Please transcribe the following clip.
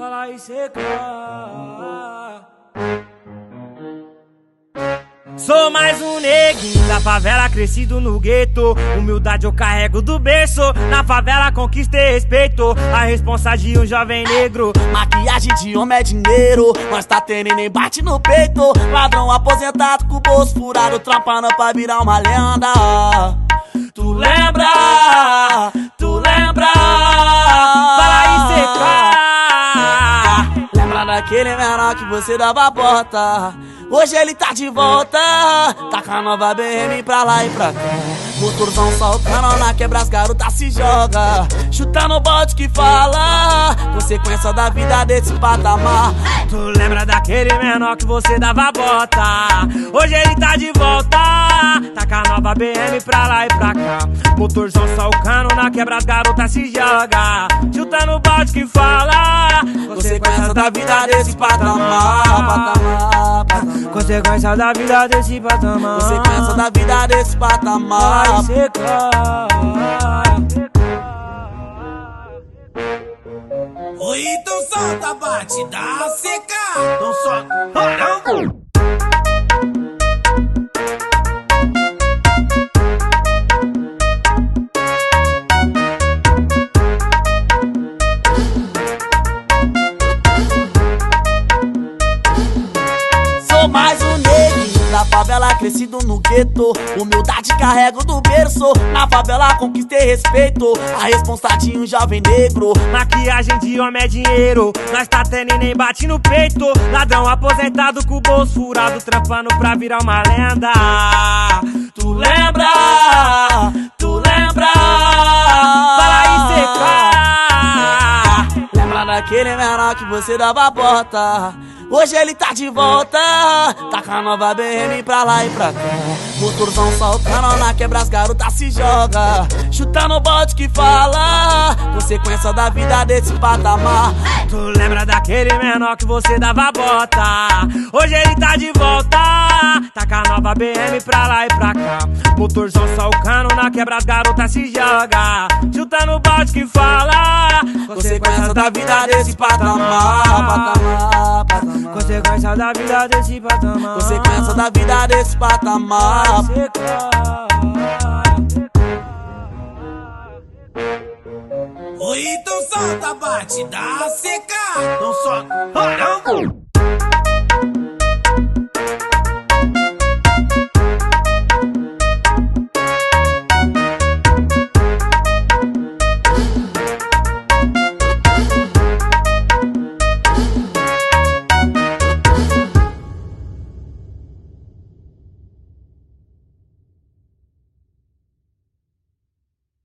fala e seca. Sou mais um neguinho da favela, crescido no gueto. Humildade eu carrego do berço. Na favela conquistei respeito. A responsa de um jovem negro. Maquiagem de homem é dinheiro. Nós tá tendo nem bate no peito. Ladrão aposentado com o bolso furado. Trampando pra virar uma lenda. Tu lembra? Daquele menor que você dava a porta? Hoje ele tá de volta, tá com a nova BM pra lá e pra cá. Motorzão saltando na quebra, as garotas se joga. Chutando o bote que fala, consequência da vida desse patamar. Tu lembra daquele menor que você dava bota? Hoje ele tá de volta, tá com a nova BM pra lá e pra cá. Motorzão salcando na quebra, as garotas se joga. Chutando o bote que fala, da vida desse patamar, patamar, patamar. Consequência da vida desse patamar. Consequência da vida desse patamar. Vai secar. Oi, então solta a batida seca. Então solta. Favela, crescido no gueto. Humildade carrego do berço. Na favela conquistei respeito. A responsa de um jovem negro. Maquiagem de homem é dinheiro. Nós tá tendo e nem bate no peito. Ladrão aposentado com o bolso furado. Trampando pra virar uma lenda. Tu lembra? Tu lembra? Fala e seca. Lembra daquele menor que você dava a porta? Hoje ele tá de volta, tá com a nova BM pra lá e pra cá. Motorzão saltando na quebra, as garotas se joga. Chutando o bote que fala, consequência da vida desse patamar. Tu lembra daquele menor que você dava bota? Hoje ele tá de volta, tá com a nova BM pra lá e pra cá. Motorzão salcando na quebra, as garotas se joga. Chutando o bote que fala, Consequência da vida desse patamar, patamar, patamar. Consequência da vida desse patamar. Consequência da vida desse patamar. Oi, então solta a batida seca. Então solta. Não.